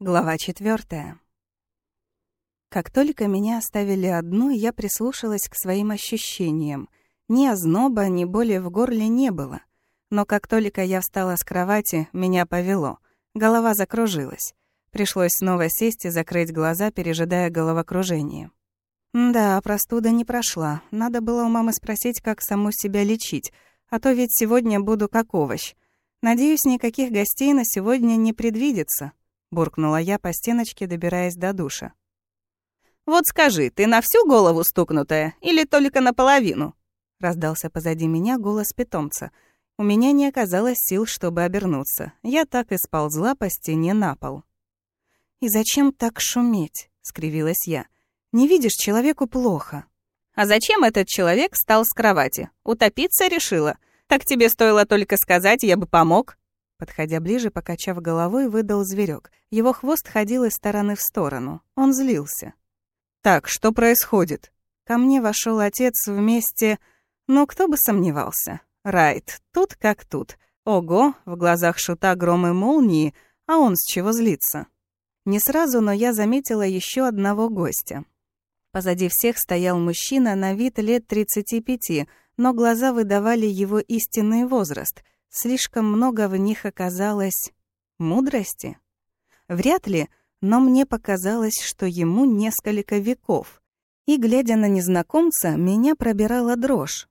Глава четвертая. Как только меня оставили одну, я прислушалась к своим ощущениям. Ни озноба, ни боли в горле не было. Но как только я встала с кровати, меня повело. Голова закружилась. Пришлось снова сесть и закрыть глаза, пережидая головокружение. Да, простуда не прошла. Надо было у мамы спросить, как саму себя лечить, а то ведь сегодня буду как овощ. Надеюсь, никаких гостей на сегодня не предвидится буркнула я по стеночке, добираясь до душа. «Вот скажи, ты на всю голову стукнутая или только наполовину?» Раздался позади меня голос питомца. У меня не оказалось сил, чтобы обернуться. Я так и сползла по стене на пол. «И зачем так шуметь?» — скривилась я. «Не видишь, человеку плохо». «А зачем этот человек встал с кровати? Утопиться решила? Так тебе стоило только сказать, я бы помог». Подходя ближе, покачав головой, выдал зверек. Его хвост ходил из стороны в сторону. Он злился. «Так, что происходит?» Ко мне вошел отец вместе... Ну, кто бы сомневался. Райт, тут как тут. Ого, в глазах шута громы молнии, а он с чего злится? Не сразу, но я заметила еще одного гостя. Позади всех стоял мужчина на вид лет 35, но глаза выдавали его истинный возраст — Слишком много в них оказалось мудрости. Вряд ли, но мне показалось, что ему несколько веков. И, глядя на незнакомца, меня пробирала дрожь.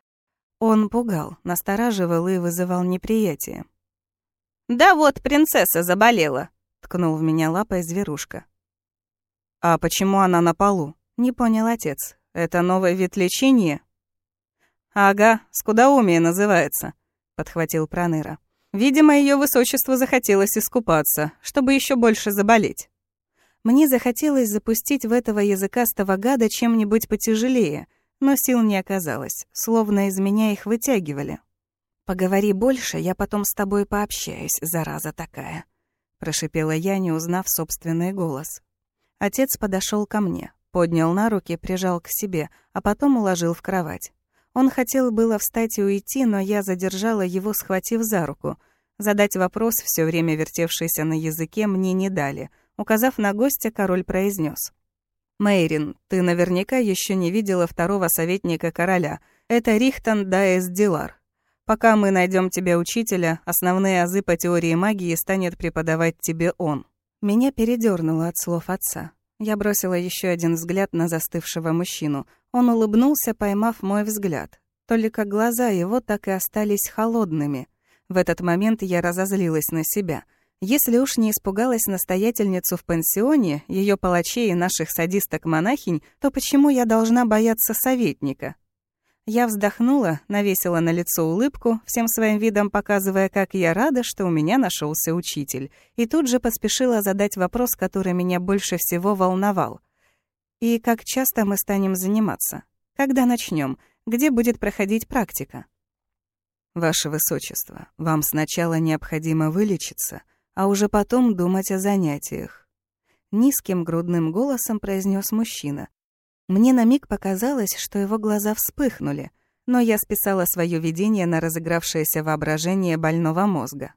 Он пугал, настораживал и вызывал неприятие. «Да вот, принцесса заболела», — ткнул в меня лапой зверушка. «А почему она на полу?» — не понял отец. «Это новый вид лечения?» «Ага, скудоумие называется», подхватил Проныра. Видимо, ее высочество захотелось искупаться, чтобы еще больше заболеть. Мне захотелось запустить в этого языкастого гада чем-нибудь потяжелее, но сил не оказалось, словно из меня их вытягивали. «Поговори больше, я потом с тобой пообщаюсь, зараза такая», — прошипела я, не узнав собственный голос. Отец подошел ко мне, поднял на руки, прижал к себе, а потом уложил в кровать. Он хотел было встать и уйти, но я задержала его, схватив за руку. Задать вопрос, все время вертевшийся на языке, мне не дали. Указав на гостя, король произнес: «Мейрин, ты наверняка еще не видела второго советника короля. Это Рихтон Даэс Дилар. Пока мы найдем тебе учителя, основные азы по теории магии станет преподавать тебе он». Меня передернуло от слов отца. Я бросила еще один взгляд на застывшего мужчину. Он улыбнулся, поймав мой взгляд. Только глаза его так и остались холодными. В этот момент я разозлилась на себя. Если уж не испугалась настоятельницу в пансионе, ее палачей и наших садисток-монахинь, то почему я должна бояться советника? Я вздохнула, навесила на лицо улыбку, всем своим видом показывая, как я рада, что у меня нашелся учитель, и тут же поспешила задать вопрос, который меня больше всего волновал. И как часто мы станем заниматься? Когда начнем? Где будет проходить практика? Ваше Высочество, вам сначала необходимо вылечиться, а уже потом думать о занятиях. Низким грудным голосом произнес мужчина. Мне на миг показалось, что его глаза вспыхнули, но я списала свое видение на разыгравшееся воображение больного мозга.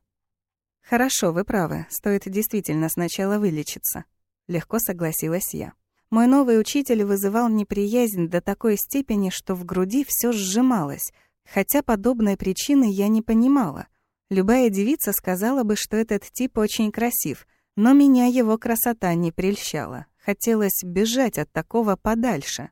«Хорошо, вы правы, стоит действительно сначала вылечиться», — легко согласилась я. Мой новый учитель вызывал неприязнь до такой степени, что в груди все сжималось, хотя подобной причины я не понимала. Любая девица сказала бы, что этот тип очень красив, но меня его красота не прельщала. Хотелось бежать от такого подальше.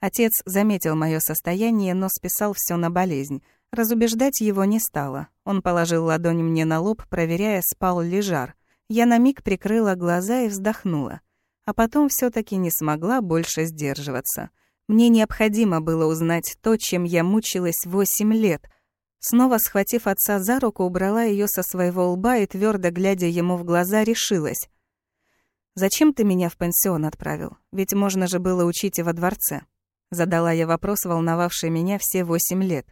Отец заметил мое состояние, но списал все на болезнь. Разубеждать его не стало. Он положил ладонь мне на лоб, проверяя, спал ли жар. Я на миг прикрыла глаза и вздохнула а потом все таки не смогла больше сдерживаться. Мне необходимо было узнать то, чем я мучилась восемь лет. Снова схватив отца за руку, убрала ее со своего лба и, твердо глядя ему в глаза, решилась. «Зачем ты меня в пансион отправил? Ведь можно же было учить и во дворце». Задала я вопрос, волновавший меня все восемь лет.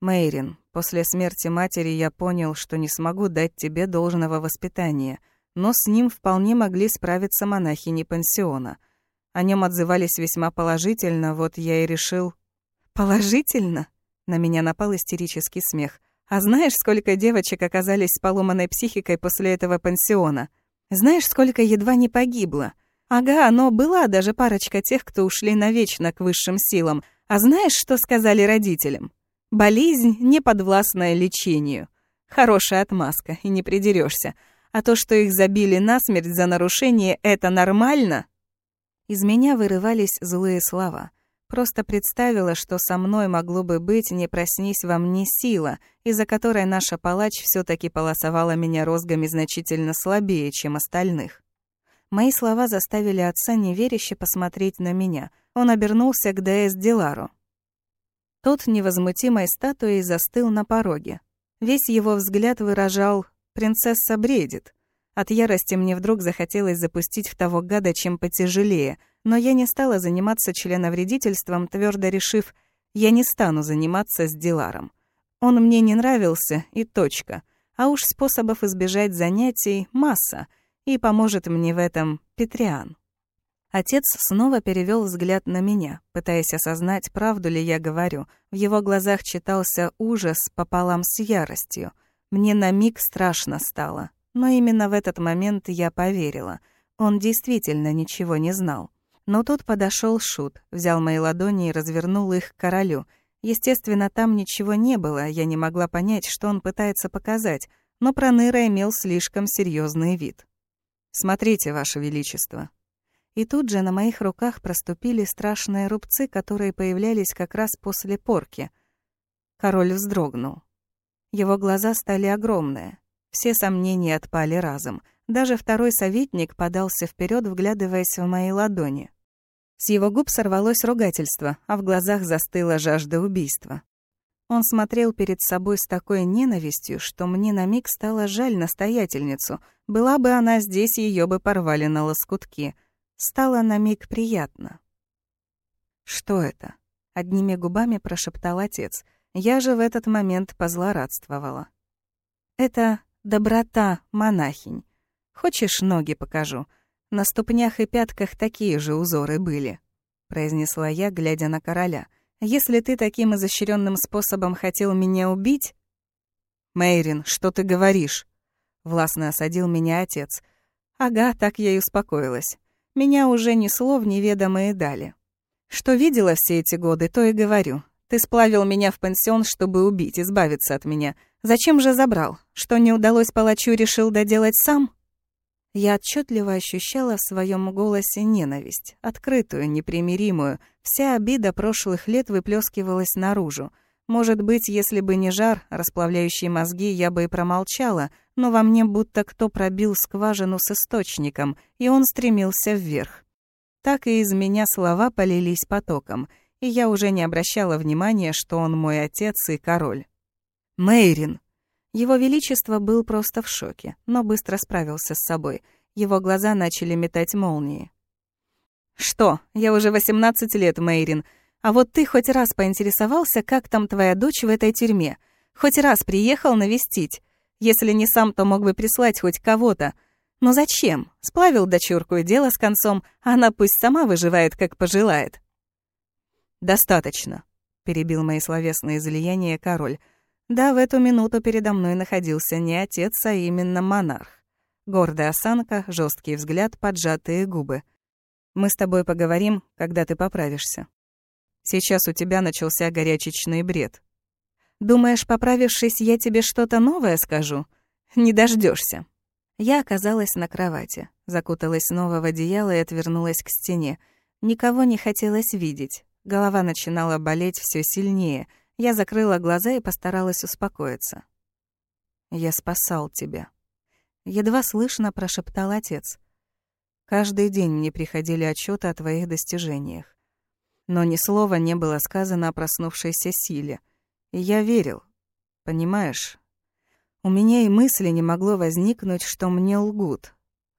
«Мэйрин, после смерти матери я понял, что не смогу дать тебе должного воспитания — но с ним вполне могли справиться монахини пансиона. О нем отзывались весьма положительно, вот я и решил... «Положительно?» На меня напал истерический смех. «А знаешь, сколько девочек оказались с поломанной психикой после этого пансиона?» Знаешь, сколько едва не погибло? Ага, но была даже парочка тех, кто ушли навечно к высшим силам. А знаешь, что сказали родителям? Болезнь, не подвластная лечению. Хорошая отмазка, и не придерешься. А то, что их забили насмерть за нарушение, это нормально? Из меня вырывались злые слова. Просто представила, что со мной могло бы быть, не проснись во мне сила, из-за которой наша палач все таки полосовала меня розгами значительно слабее, чем остальных. Мои слова заставили отца неверяще посмотреть на меня. Он обернулся к ДС Дилару. Тот невозмутимой статуей застыл на пороге. Весь его взгляд выражал «принцесса бредит». От ярости мне вдруг захотелось запустить в того гада чем потяжелее, но я не стала заниматься членовредительством, твердо решив, я не стану заниматься с Диларом. Он мне не нравился, и точка. А уж способов избежать занятий масса, и поможет мне в этом Петриан. Отец снова перевел взгляд на меня, пытаясь осознать, правду ли я говорю. В его глазах читался ужас пополам с яростью. Мне на миг страшно стало. Но именно в этот момент я поверила. Он действительно ничего не знал. Но тут подошел Шут, взял мои ладони и развернул их к королю. Естественно, там ничего не было, я не могла понять, что он пытается показать, но Проныра имел слишком серьезный вид. «Смотрите, Ваше Величество», и тут же на моих руках проступили страшные рубцы, которые появлялись как раз после порки. Король вздрогнул. Его глаза стали огромные. Все сомнения отпали разом. Даже второй советник подался вперед, вглядываясь в мои ладони. С его губ сорвалось ругательство, а в глазах застыла жажда убийства. Он смотрел перед собой с такой ненавистью, что мне на миг стало жаль настоятельницу. Была бы она здесь, ее бы порвали на лоскутки — Стало на миг приятно. «Что это?» — одними губами прошептал отец. Я же в этот момент позлорадствовала. «Это доброта, монахинь. Хочешь, ноги покажу? На ступнях и пятках такие же узоры были», — произнесла я, глядя на короля. «Если ты таким изощренным способом хотел меня убить...» «Мейрин, что ты говоришь?» — властно осадил меня отец. «Ага, так я и успокоилась. Меня уже ни слов неведомые дали. Что видела все эти годы, то и говорю. Ты сплавил меня в пансион, чтобы убить, избавиться от меня. Зачем же забрал? Что не удалось палачу, решил доделать сам? Я отчетливо ощущала в своем голосе ненависть, открытую, непримиримую. Вся обида прошлых лет выплескивалась наружу. Может быть, если бы не жар, расплавляющий мозги, я бы и промолчала, но во мне будто кто пробил скважину с источником, и он стремился вверх. Так и из меня слова полились потоком, и я уже не обращала внимания, что он мой отец и король. «Мейрин!» Его Величество был просто в шоке, но быстро справился с собой. Его глаза начали метать молнии. «Что? Я уже 18 лет, Мейрин. А вот ты хоть раз поинтересовался, как там твоя дочь в этой тюрьме? Хоть раз приехал навестить? Если не сам, то мог бы прислать хоть кого-то. Но зачем? Сплавил дочурку и дело с концом, а она пусть сама выживает, как пожелает. «Достаточно», — перебил мои словесные излияния король. Да, в эту минуту передо мной находился не отец, а именно монарх. Гордая осанка, жесткий взгляд, поджатые губы. «Мы с тобой поговорим, когда ты поправишься». Сейчас у тебя начался горячечный бред. Думаешь, поправившись, я тебе что-то новое скажу? Не дождешься. Я оказалась на кровати, закуталась снова в одеяло и отвернулась к стене. Никого не хотелось видеть. Голова начинала болеть все сильнее. Я закрыла глаза и постаралась успокоиться. «Я спасал тебя», — едва слышно прошептал отец. «Каждый день мне приходили отчеты о твоих достижениях но ни слова не было сказано о проснувшейся силе. И я верил. Понимаешь? У меня и мысли не могло возникнуть, что мне лгут.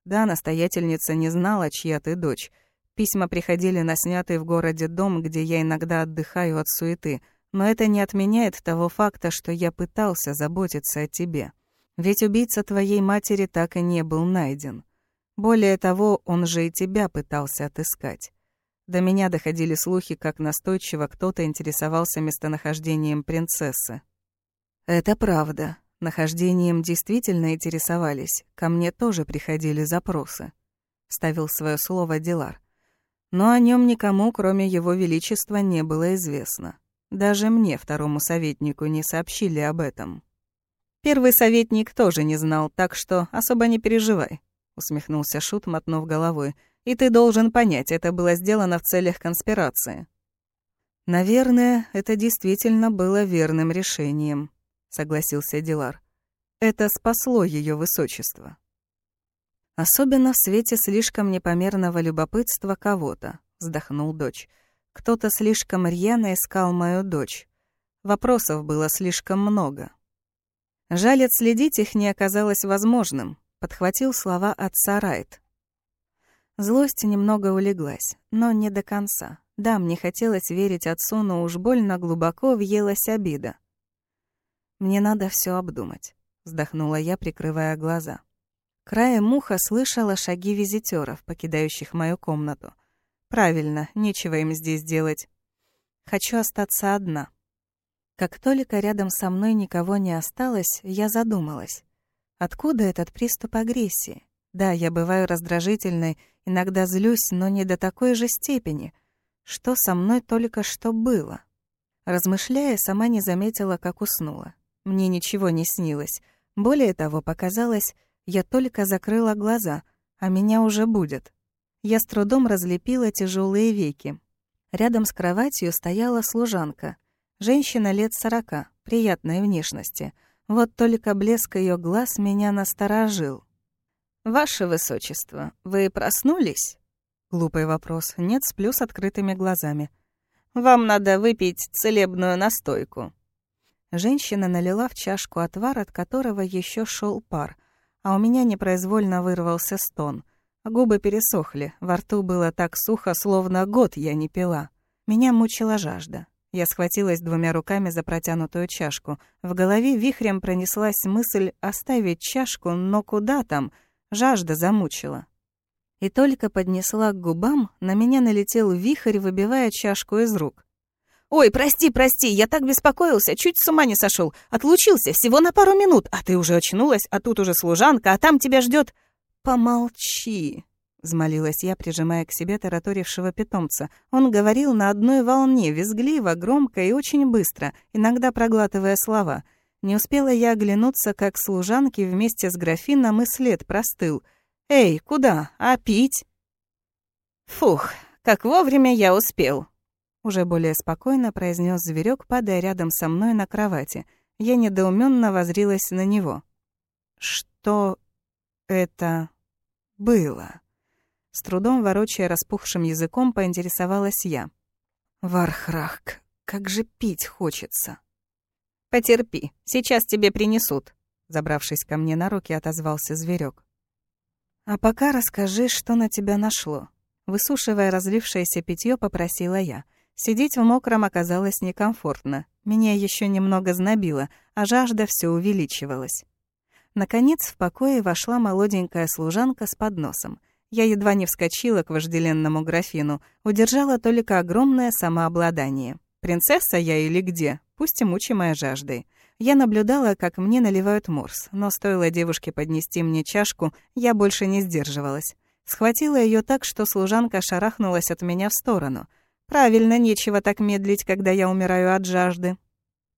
Да, настоятельница не знала, чья ты дочь. Письма приходили на снятый в городе дом, где я иногда отдыхаю от суеты, но это не отменяет того факта, что я пытался заботиться о тебе. Ведь убийца твоей матери так и не был найден. Более того, он же и тебя пытался отыскать. До меня доходили слухи, как настойчиво кто-то интересовался местонахождением принцессы. «Это правда. Нахождением действительно интересовались, ко мне тоже приходили запросы. Ставил свое слово Дилар. Но о нем никому, кроме его величества, не было известно. Даже мне, второму советнику, не сообщили об этом. Первый советник тоже не знал, так что особо не переживай, усмехнулся Шут, мотнув головой. И ты должен понять, это было сделано в целях конспирации. Наверное, это действительно было верным решением, согласился Дилар. Это спасло ее высочество. Особенно в свете слишком непомерного любопытства кого-то, вздохнул дочь. Кто-то слишком рьяно искал мою дочь. Вопросов было слишком много. Жаль, отследить их не оказалось возможным, подхватил слова отца Райт. Злость немного улеглась, но не до конца. Да, мне хотелось верить отцу, но уж больно глубоко въелась обида. «Мне надо все обдумать», — вздохнула я, прикрывая глаза. Краем уха слышала шаги визитеров, покидающих мою комнату. Правильно, нечего им здесь делать. Хочу остаться одна. Как только рядом со мной никого не осталось, я задумалась. Откуда этот приступ агрессии? Да, я бываю раздражительной, иногда злюсь, но не до такой же степени. Что со мной только что было? Размышляя, сама не заметила, как уснула. Мне ничего не снилось. Более того, показалось, я только закрыла глаза, а меня уже будет. Я с трудом разлепила тяжелые веки. Рядом с кроватью стояла служанка. Женщина лет сорока, приятной внешности. Вот только блеск ее глаз меня насторожил. «Ваше Высочество, вы проснулись?» Глупый вопрос. Нет, с открытыми глазами. «Вам надо выпить целебную настойку». Женщина налила в чашку отвар, от которого еще шел пар — а у меня непроизвольно вырвался стон. Губы пересохли, во рту было так сухо, словно год я не пила. Меня мучила жажда. Я схватилась двумя руками за протянутую чашку. В голове вихрем пронеслась мысль оставить чашку, но куда там? Жажда замучила. И только поднесла к губам, на меня налетел вихрь, выбивая чашку из рук. «Ой, прости, прости, я так беспокоился, чуть с ума не сошел. Отлучился всего на пару минут, а ты уже очнулась, а тут уже служанка, а там тебя ждет. «Помолчи», — взмолилась я, прижимая к себе тараторившего питомца. Он говорил на одной волне, визгливо, громко и очень быстро, иногда проглатывая слова. Не успела я оглянуться, как служанки вместе с графином и след простыл. «Эй, куда? А пить?» «Фух, как вовремя я успел», уже более спокойно произнес зверек, падая рядом со мной на кровати. Я недоуменно возрилась на него. Что это было? С трудом ворочая распухшим языком, поинтересовалась я. Вархрахк, как же пить хочется. Потерпи, сейчас тебе принесут. Забравшись ко мне на руки, отозвался зверек. А пока расскажи, что на тебя нашло. Высушивая разлившееся питье, попросила я — Сидеть в мокром оказалось некомфортно. Меня еще немного знобило, а жажда все увеличивалась. Наконец в покое вошла молоденькая служанка с подносом. Я едва не вскочила к вожделенному графину, удержала только огромное самообладание. Принцесса я или где, пусть и мучимая жаждой. Я наблюдала, как мне наливают морс, но стоило девушке поднести мне чашку, я больше не сдерживалась. Схватила ее так, что служанка шарахнулась от меня в сторону — Правильно, нечего так медлить, когда я умираю от жажды.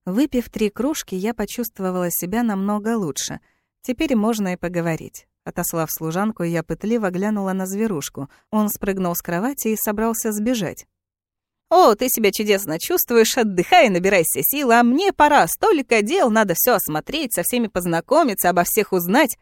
Выпив три кружки, я почувствовала себя намного лучше. Теперь можно и поговорить. Отослав служанку, я пытливо глянула на зверушку. Он спрыгнул с кровати и собрался сбежать. «О, ты себя чудесно чувствуешь, отдыхай набирайся сил, а мне пора, столько дел, надо все осмотреть, со всеми познакомиться, обо всех узнать».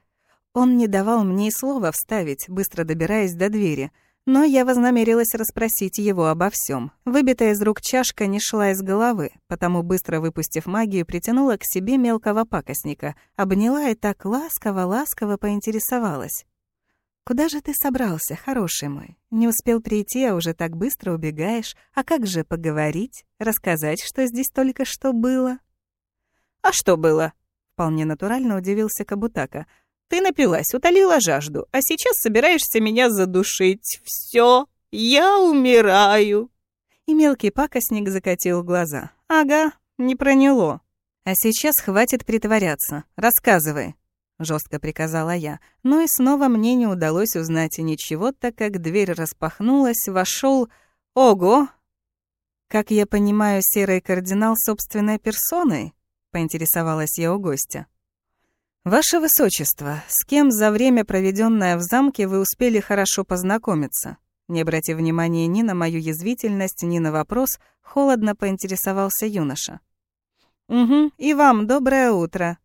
Он не давал мне и слова вставить, быстро добираясь до двери — но я вознамерилась расспросить его обо всем. Выбитая из рук чашка не шла из головы, потому, быстро выпустив магию, притянула к себе мелкого пакостника, обняла и так ласково-ласково поинтересовалась. «Куда же ты собрался, хороший мой? Не успел прийти, а уже так быстро убегаешь. А как же поговорить? Рассказать, что здесь только что было?» «А что было?» Вполне натурально удивился Кабутака. Ты напилась, утолила жажду, а сейчас собираешься меня задушить. Все, я умираю. И мелкий пакостник закатил глаза. Ага, не проняло. «А сейчас хватит притворяться. Рассказывай», — жестко приказала я. Но и снова мне не удалось узнать ничего, так как дверь распахнулась, вошел. Ого! Как я понимаю, серый кардинал собственной персоной? поинтересовалась я у гостя. Ваше высочество, с кем за время, проведенное в замке, вы успели хорошо познакомиться? Не обратив внимания ни на мою язвительность, ни на вопрос, холодно поинтересовался юноша. «Угу, и вам доброе утро»,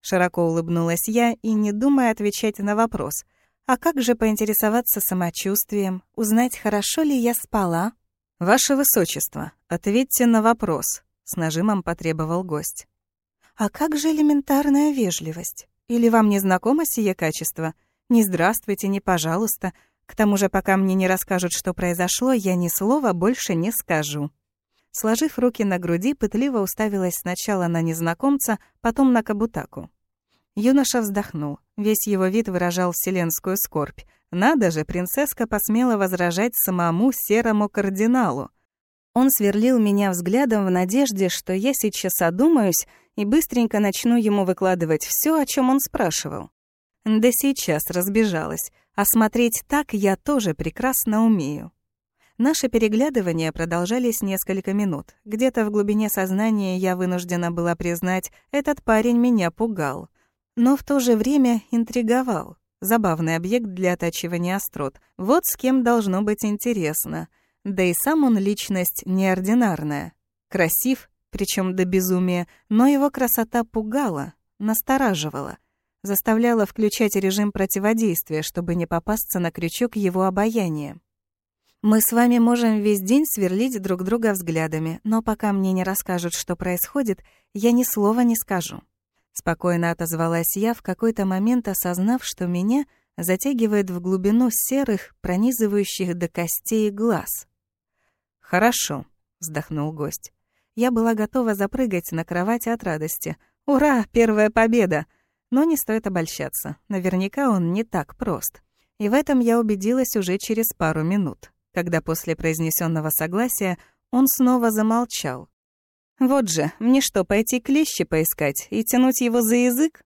Широко улыбнулась я и не думая отвечать на вопрос. А как же поинтересоваться самочувствием, узнать, хорошо ли я спала? Ваше высочество, ответьте на вопрос, с нажимом потребовал гость. А как же элементарная вежливость? Или вам не знакомо сие качество? Не здравствуйте, не пожалуйста. К тому же, пока мне не расскажут, что произошло, я ни слова больше не скажу. Сложив руки на груди, пытливо уставилась сначала на незнакомца, потом на Кабутаку. Юноша вздохнул. Весь его вид выражал вселенскую скорбь. Надо же, принцесска посмела возражать самому серому кардиналу. Он сверлил меня взглядом в надежде, что я сейчас одумаюсь и быстренько начну ему выкладывать все, о чем он спрашивал. Да сейчас разбежалась, а смотреть так я тоже прекрасно умею. Наши переглядывания продолжались несколько минут. Где-то в глубине сознания я вынуждена была признать, этот парень меня пугал. Но в то же время интриговал. Забавный объект для оттачивания острот. Вот с кем должно быть интересно. Да и сам он личность неординарная. Красив, причем до безумия, но его красота пугала, настораживала. Заставляла включать режим противодействия, чтобы не попасться на крючок его обаяния. Мы с вами можем весь день сверлить друг друга взглядами, но пока мне не расскажут, что происходит, я ни слова не скажу. Спокойно отозвалась я, в какой-то момент осознав, что меня затягивает в глубину серых, пронизывающих до костей глаз. «Хорошо», — вздохнул гость. Я была готова запрыгать на кровати от радости. «Ура! Первая победа!» Но не стоит обольщаться. Наверняка он не так прост. И в этом я убедилась уже через пару минут когда после произнесенного согласия он снова замолчал. «Вот же, мне что, пойти клещи поискать и тянуть его за язык?»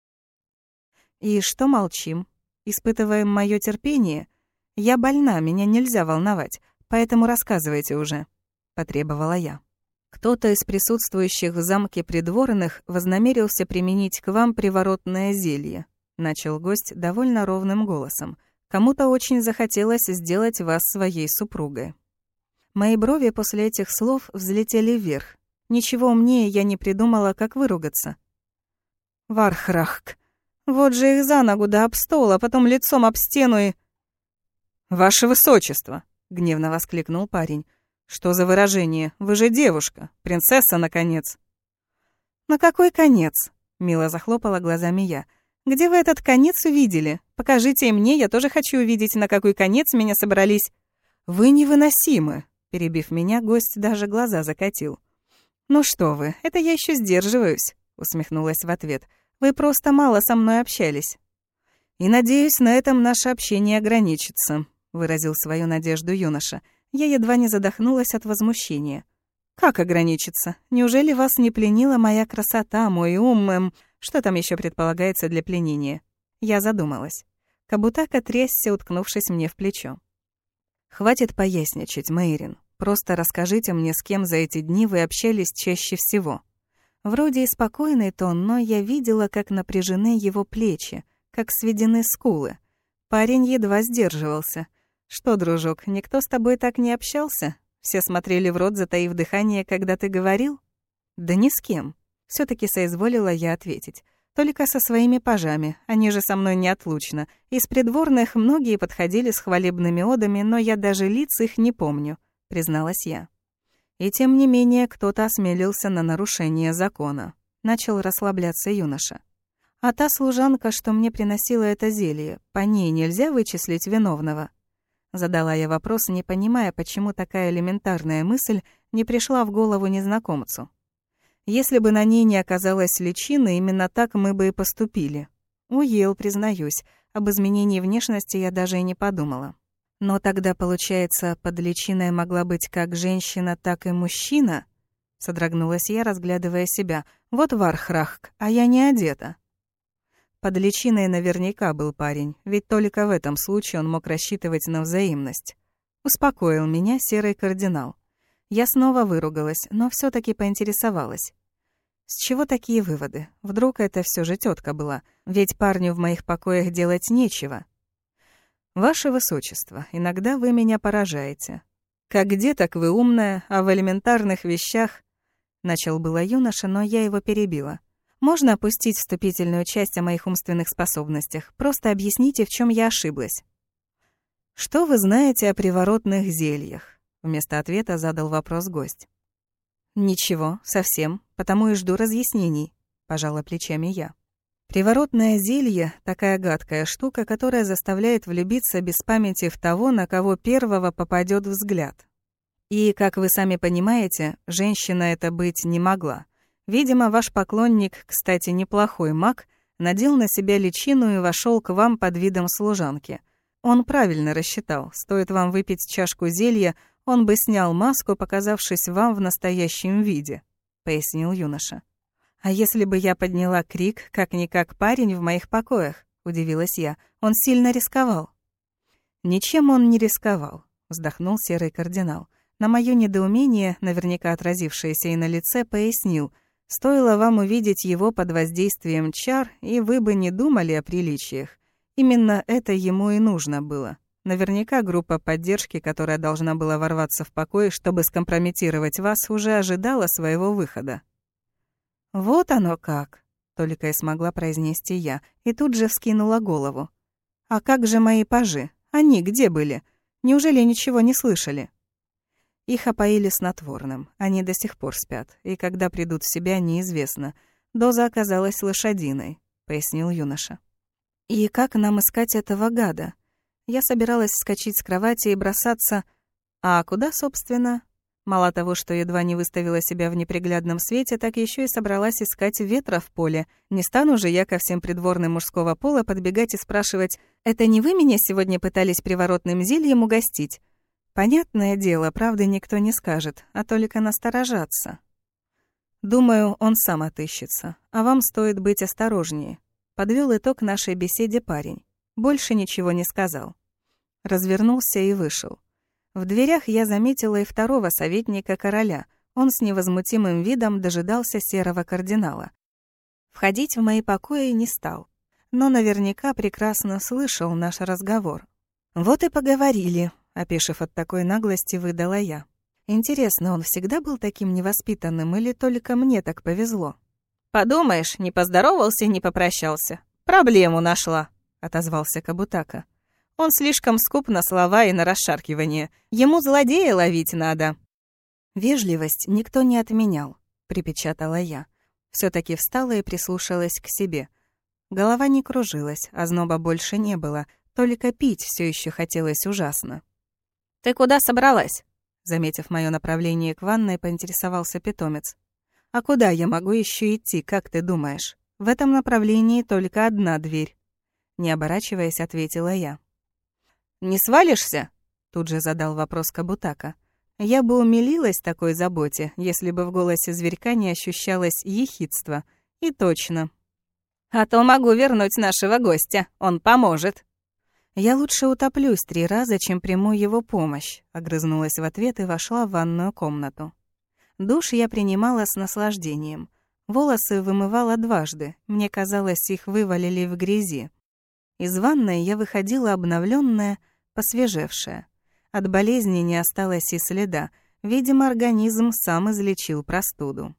«И что молчим? Испытываем мое терпение? Я больна, меня нельзя волновать, поэтому рассказывайте уже», — потребовала я. «Кто-то из присутствующих в замке придворных вознамерился применить к вам приворотное зелье», — начал гость довольно ровным голосом. Кому-то очень захотелось сделать вас своей супругой. Мои брови после этих слов взлетели вверх. Ничего умнее я не придумала, как выругаться. Вархрахк. Вот же их за ногу да об стол, а потом лицом об стену и... «Ваше высочество!» — гневно воскликнул парень. «Что за выражение? Вы же девушка, принцесса, наконец!» «На какой конец?» — мило захлопала глазами я. Где вы этот конец увидели? Покажите и мне, я тоже хочу увидеть, на какой конец меня собрались». «Вы невыносимы», — перебив меня, гость даже глаза закатил. «Ну что вы, это я еще сдерживаюсь», — усмехнулась в ответ. «Вы просто мало со мной общались». «И надеюсь, на этом наше общение ограничится», — выразил свою надежду юноша. Я едва не задохнулась от возмущения. «Как ограничиться? Неужели вас не пленила моя красота, мой ум, эм, что там еще предполагается для пленения? Я задумалась. Кабутака трясся, уткнувшись мне в плечо. «Хватит поясничать, Мэйрин. Просто расскажите мне, с кем за эти дни вы общались чаще всего». Вроде и спокойный тон, но я видела, как напряжены его плечи, как сведены скулы. Парень едва сдерживался. «Что, дружок, никто с тобой так не общался? Все смотрели в рот, затаив дыхание, когда ты говорил?» «Да ни с кем все таки соизволила я ответить. Только со своими пажами, они же со мной неотлучно. Из придворных многие подходили с хвалебными одами, но я даже лиц их не помню, призналась я. И тем не менее кто-то осмелился на нарушение закона. Начал расслабляться юноша. А та служанка, что мне приносила это зелье, по ней нельзя вычислить виновного? Задала я вопрос, не понимая, почему такая элементарная мысль не пришла в голову незнакомцу. Если бы на ней не оказалась личина, именно так мы бы и поступили. Уел, признаюсь, об изменении внешности я даже и не подумала. Но тогда, получается, под личиной могла быть как женщина, так и мужчина? Содрогнулась я, разглядывая себя. Вот вархрахк, а я не одета. Под личиной наверняка был парень, ведь только в этом случае он мог рассчитывать на взаимность. Успокоил меня серый кардинал. Я снова выругалась, но все таки поинтересовалась. С чего такие выводы? Вдруг это все же тетка была, ведь парню в моих покоях делать нечего. Ваше Высочество, иногда вы меня поражаете. Как где так вы умная, а в элементарных вещах... Начал было юноша, но я его перебила. Можно опустить вступительную часть о моих умственных способностях. Просто объясните, в чем я ошиблась. Что вы знаете о приворотных зельях? Вместо ответа задал вопрос гость. Ничего, совсем, потому и жду разъяснений, пожала плечами я. Приворотное зелье — такая гадкая штука, которая заставляет влюбиться без памяти в того, на кого первого попадет взгляд. И, как вы сами понимаете, женщина это быть не могла. Видимо, ваш поклонник, кстати, неплохой маг, надел на себя личину и вошел к вам под видом служанки. Он правильно рассчитал. Стоит вам выпить чашку зелья, он бы снял маску, показавшись вам в настоящем виде, пояснил юноша. А если бы я подняла крик, как-никак парень в моих покоях, удивилась я. Он сильно рисковал. Ничем он не рисковал, вздохнул серый кардинал. На моё недоумение, наверняка отразившееся и на лице, пояснил — Стоило вам увидеть его под воздействием чар, и вы бы не думали о приличиях. Именно это ему и нужно было. Наверняка группа поддержки, которая должна была ворваться в покой, чтобы скомпрометировать вас, уже ожидала своего выхода. «Вот оно как!» — только и смогла произнести я, и тут же вскинула голову. «А как же мои пажи? Они где были? Неужели ничего не слышали?» Их опоили снотворным. Они до сих пор спят, и когда придут в себя, неизвестно. Доза оказалась лошадиной, пояснил юноша. И как нам искать этого гада? Я собиралась вскочить с кровати и бросаться... А куда, собственно? Мало того, что едва не выставила себя в неприглядном свете, так еще и собралась искать ветра в поле. Не стану же я ко всем придворным мужского пола подбегать и спрашивать, «Это не вы меня сегодня пытались приворотным зельем угостить?» Понятное дело, правды никто не скажет, а только насторожаться. Думаю, он сам отыщется, а вам стоит быть осторожнее. Подвел итог нашей беседе парень. Больше ничего не сказал. Развернулся и вышел. В дверях я заметила и второго советника короля. Он с невозмутимым видом дожидался серого кардинала. Входить в мои покои не стал, но наверняка прекрасно слышал наш разговор. Вот и поговорили, Опешив от такой наглости, выдала я. Интересно, он всегда был таким невоспитанным или только мне так повезло? «Подумаешь, не поздоровался, не попрощался. Проблему нашла», — отозвался Кабутака. «Он слишком скуп на слова и на расшаркивание. Ему злодея ловить надо». «Вежливость никто не отменял», — припечатала я. все таки встала и прислушалась к себе. Голова не кружилась, а зноба больше не было, только пить все еще хотелось ужасно. «Ты куда собралась?» Заметив мое направление к ванной, поинтересовался питомец. «А куда я могу еще идти, как ты думаешь? В этом направлении только одна дверь». Не оборачиваясь, ответила я. «Не свалишься?» Тут же задал вопрос Кабутака. Я бы умилилась такой заботе, если бы в голосе зверька не ощущалось ехидство. И точно. «А то могу вернуть нашего гостя, он поможет». «Я лучше утоплюсь три раза, чем приму его помощь», — огрызнулась в ответ и вошла в ванную комнату. Душ я принимала с наслаждением. Волосы вымывала дважды, мне казалось, их вывалили в грязи. Из ванной я выходила обновленная, посвежевшая. От болезни не осталось и следа, видимо, организм сам излечил простуду.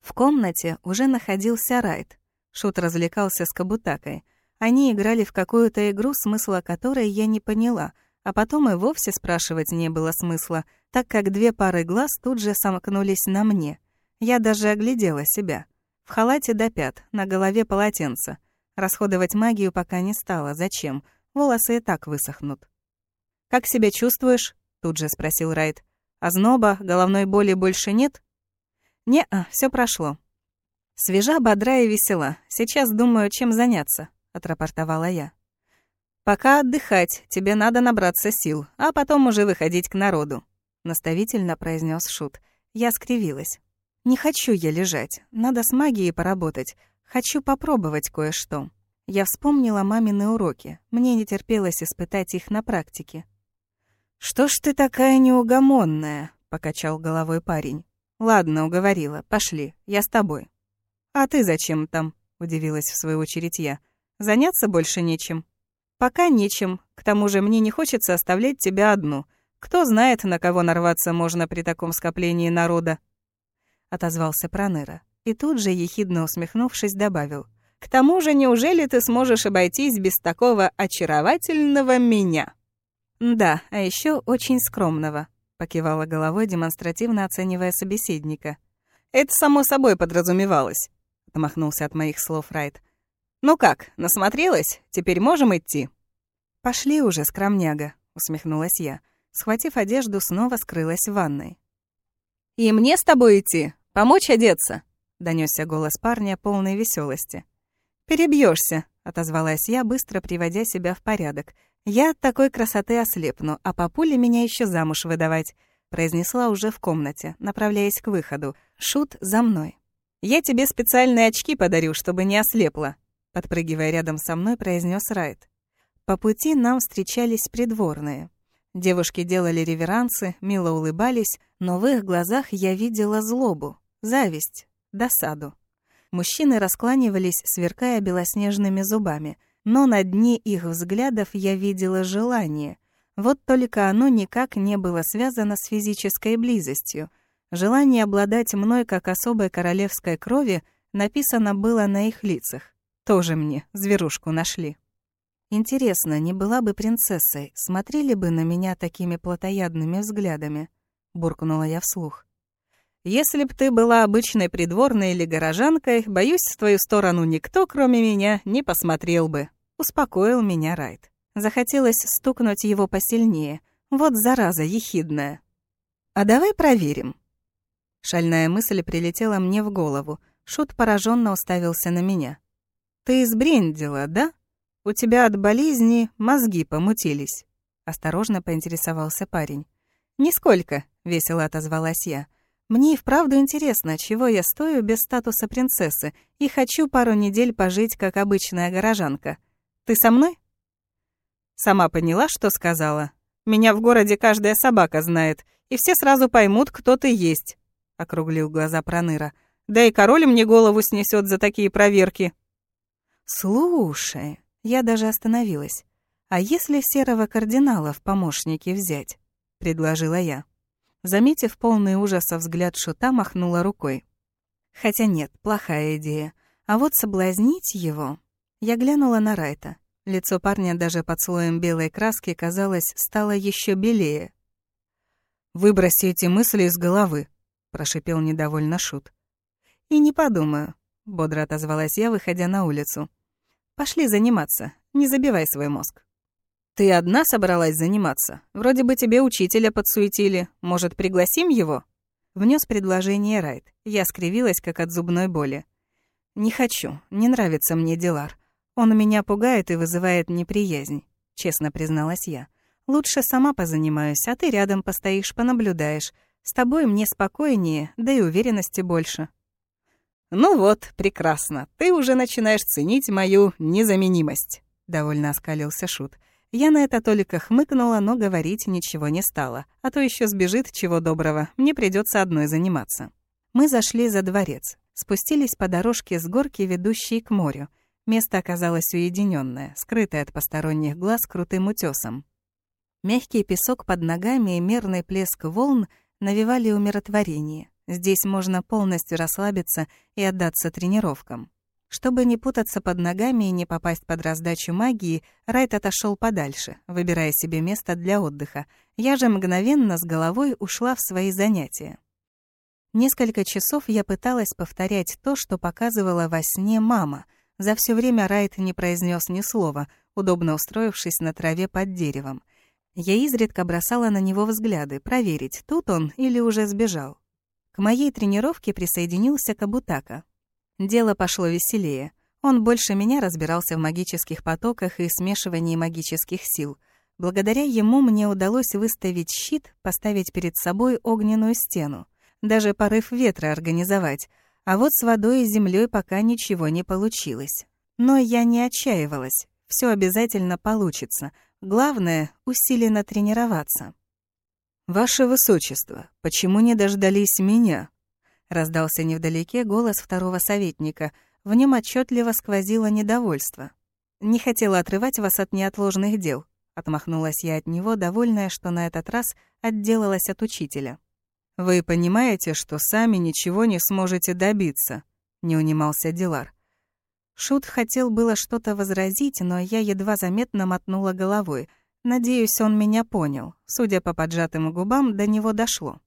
В комнате уже находился Райт. Шут развлекался с Кабутакой — они играли в какую-то игру, смысла которой я не поняла, а потом и вовсе спрашивать не было смысла, так как две пары глаз тут же сомкнулись на мне. Я даже оглядела себя. В халате до пят, на голове полотенце. Расходовать магию пока не стала. Зачем? Волосы и так высохнут. «Как себя чувствуешь?» — тут же спросил Райт. «Озноба, головной боли больше нет?» «Не-а, всё прошло. Свежа, бодра и весела. Сейчас думаю, чем заняться отрапортовала я. «Пока отдыхать, тебе надо набраться сил, а потом уже выходить к народу», — наставительно произнес Шут. Я скривилась. Не хочу я лежать, надо с магией поработать. Хочу попробовать кое-что. Я вспомнила мамины уроки. Мне не терпелось испытать их на практике. «Что ж ты такая неугомонная?» — покачал головой парень. «Ладно, уговорила. Пошли. Я с тобой». «А ты зачем там?» — удивилась в свою очередь я. «Заняться больше нечем». «Пока нечем. К тому же мне не хочется оставлять тебя одну. Кто знает, на кого нарваться можно при таком скоплении народа?» Отозвался Проныра. И тут же, ехидно усмехнувшись, добавил. «К тому же, неужели ты сможешь обойтись без такого очаровательного меня?» «Да, а еще очень скромного», — покивала головой, демонстративно оценивая собеседника. «Это само собой подразумевалось», — отмахнулся от моих слов Райт. «Ну как, насмотрелась? Теперь можем идти?» «Пошли уже, скромняга», — усмехнулась я. Схватив одежду, снова скрылась в ванной. «И мне с тобой идти? Помочь одеться?» — донесся голос парня, полной веселости. Перебьешься, отозвалась я, быстро приводя себя в порядок. «Я от такой красоты ослепну, а папуле меня еще замуж выдавать», произнесла уже в комнате, направляясь к выходу. Шут за мной. «Я тебе специальные очки подарю, чтобы не ослепла», подпрыгивая рядом со мной, произнес Райт. По пути нам встречались придворные. Девушки делали реверансы, мило улыбались, но в их глазах я видела злобу, зависть, досаду. Мужчины раскланивались, сверкая белоснежными зубами — но на дне их взглядов я видела желание. Вот только оно никак не было связано с физической близостью. Желание обладать мной как особой королевской крови написано было на их лицах. Тоже мне зверушку нашли. Интересно, не была бы принцессой, смотрели бы на меня такими плотоядными взглядами? Буркнула я вслух. Если б ты была обычной придворной или горожанкой, боюсь, в твою сторону никто, кроме меня, не посмотрел бы. Успокоил меня Райт. Захотелось стукнуть его посильнее. Вот зараза ехидная. «А давай проверим». Шальная мысль прилетела мне в голову. Шут пораженно уставился на меня. «Ты сбрендила, да? У тебя от болезни мозги помутились». Осторожно поинтересовался парень. «Нисколько», — весело отозвалась я. «Мне и вправду интересно, чего я стою без статуса принцессы и хочу пару недель пожить как обычная горожанка. Ты со мной?» Сама поняла, что сказала. «Меня в городе каждая собака знает, и все сразу поймут, кто ты есть», — округлил глаза Проныра. «Да и король мне голову снесет за такие проверки». «Слушай», — я даже остановилась. «А если серого кардинала в помощники взять?» — предложила я. Заметив полный ужаса взгляд шута, махнула рукой. Хотя нет, плохая идея. А вот соблазнить его... Я глянула на Райта. Лицо парня даже под слоем белой краски, казалось, стало еще белее. «Выброси эти мысли из головы», — прошипел недовольно Шут. «И не подумаю», — бодро отозвалась я, выходя на улицу. «Пошли заниматься, не забивай свой мозг». «Ты одна собралась заниматься? Вроде бы тебе учителя подсуетили. Может, пригласим его?» Внес предложение Райт. Я скривилась, как от зубной боли. «Не хочу, не нравится мне Дилар. Он меня пугает и вызывает неприязнь, честно призналась я. Лучше сама позанимаюсь, а ты рядом постоишь, понаблюдаешь. С тобой мне спокойнее, да и уверенности больше. Ну вот, прекрасно. Ты уже начинаешь ценить мою незаменимость, довольно оскалился шут. Я на это только хмыкнула, но говорить ничего не стала, а то еще сбежит чего доброго. Мне придется одной заниматься. Мы зашли за дворец, спустились по дорожке с горки, ведущей к морю. Место оказалось уединенное, скрытое от посторонних глаз крутым утесом. Мягкий песок под ногами и мерный плеск волн навевали умиротворение. Здесь можно полностью расслабиться и отдаться тренировкам. Чтобы не путаться под ногами и не попасть под раздачу магии, Райт отошел подальше, выбирая себе место для отдыха. Я же мгновенно с головой ушла в свои занятия. Несколько часов я пыталась повторять то, что показывала во сне мама, за все время Райт не произнес ни слова, удобно устроившись на траве под деревом. Я изредка бросала на него взгляды, проверить, тут он или уже сбежал. К моей тренировке присоединился Кабутака. Дело пошло веселее. Он больше меня разбирался в магических потоках и смешивании магических сил. Благодаря ему мне удалось выставить щит, поставить перед собой огненную стену. даже порыв ветра организовать, а вот с водой и землей пока ничего не получилось. Но я не отчаивалась, все обязательно получится. Главное — усиленно тренироваться. «Ваше Высочество, почему не дождались меня?» Раздался невдалеке голос второго советника. В нем отчетливо сквозило недовольство. «Не хотела отрывать вас от неотложных дел», — отмахнулась я от него, довольная, что на этот раз отделалась от учителя. «Вы понимаете, что сами ничего не сможете добиться?» — не унимался Дилар. Шут хотел было что-то возразить, но я едва заметно мотнула головой — Надеюсь, он меня понял. Судя по поджатым губам, до него дошло.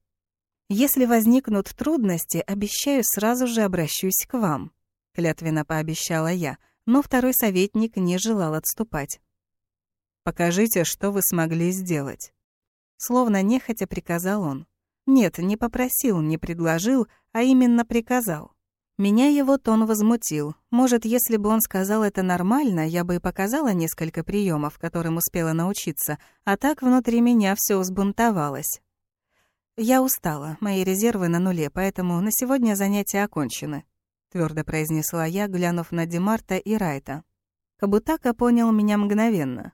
Если возникнут трудности, обещаю, сразу же обращусь к вам, клятвенно пообещала я, но второй советник не желал отступать. Покажите, что вы смогли сделать. Словно нехотя приказал он. Нет, не попросил, не предложил, а именно приказал. Меня его тон возмутил. Может, если бы он сказал это нормально, я бы и показала несколько приемов, которым успела научиться, а так внутри меня все взбунтовалось. «Я устала, мои резервы на нуле, поэтому на сегодня занятия окончены», — твердо произнесла я, глянув на Демарта и Райта. Кабутака понял меня мгновенно.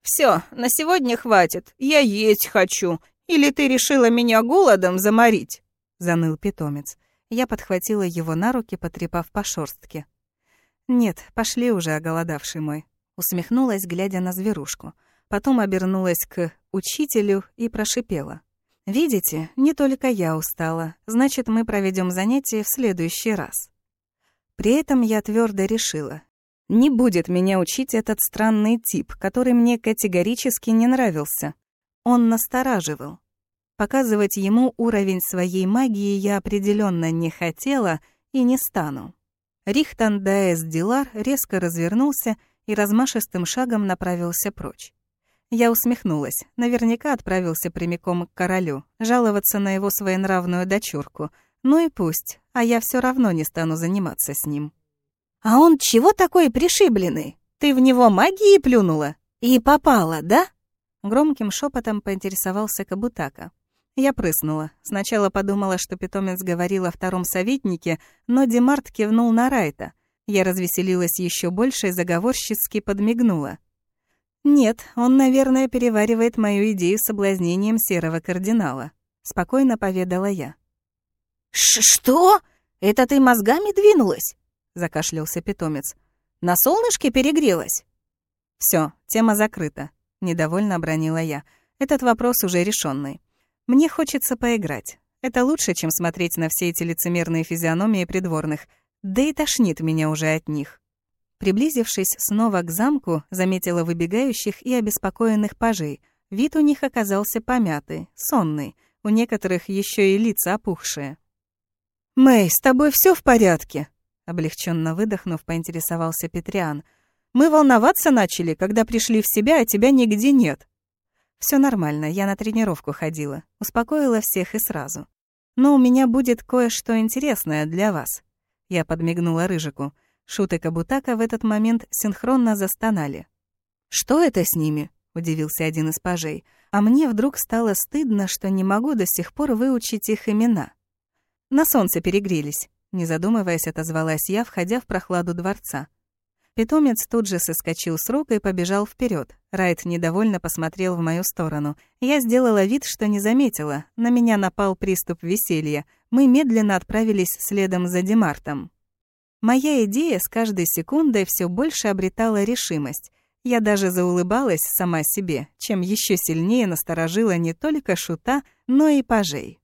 Все, на сегодня хватит, я есть хочу. Или ты решила меня голодом заморить?» — заныл питомец. Я подхватила его на руки, потрепав по шорстке. «Нет, пошли уже, оголодавший мой», — усмехнулась, глядя на зверушку. Потом обернулась к учителю и прошипела. «Видите, не только я устала. Значит, мы проведем занятие в следующий раз». При этом я твердо решила. Не будет меня учить этот странный тип, который мне категорически не нравился. Он настораживал. Показывать ему уровень своей магии я определенно не хотела и не стану. Рихтан Даэс Дилар резко развернулся и размашистым шагом направился прочь. Я усмехнулась. Наверняка отправился прямиком к королю, жаловаться на его своенравную дочурку. Ну и пусть, а я все равно не стану заниматься с ним. «А он чего такой пришибленный? Ты в него магией плюнула? И попала, да?» Громким шепотом поинтересовался Кабутака. Я прыснула. Сначала подумала, что питомец говорил о втором советнике, но Демарт кивнул на Райта. Я развеселилась еще больше и заговорщицки подмигнула. «Нет, он, наверное, переваривает мою идею с соблазнением серого кардинала», — спокойно поведала я. Ш «Что? Это ты мозгами двинулась?» — закашлялся питомец. «На солнышке перегрелась?» Все, тема закрыта», — недовольно обронила я. «Этот вопрос уже решенный. Мне хочется поиграть. Это лучше, чем смотреть на все эти лицемерные физиономии придворных. Да и тошнит меня уже от них. Приблизившись снова к замку, заметила выбегающих и обеспокоенных пажей. Вид у них оказался помятый, сонный, у некоторых еще и лица опухшие. «Мэй, с тобой все в порядке?» Облегченно выдохнув, поинтересовался Петриан. «Мы волноваться начали, когда пришли в себя, а тебя нигде нет». Все нормально, я на тренировку ходила. Успокоила всех и сразу. Но у меня будет кое-что интересное для вас. Я подмигнула Рыжику. Шут и Кабутака в этот момент синхронно застонали. «Что это с ними?» — удивился один из пажей. А мне вдруг стало стыдно, что не могу до сих пор выучить их имена. На солнце перегрелись. Не задумываясь, отозвалась я, входя в прохладу дворца. Питомец тут же соскочил с рук и побежал вперед. Райт недовольно посмотрел в мою сторону. Я сделала вид, что не заметила. На меня напал приступ веселья. Мы медленно отправились следом за Демартом. Моя идея с каждой секундой все больше обретала решимость. Я даже заулыбалась сама себе, чем еще сильнее насторожила не только шута, но и пажей.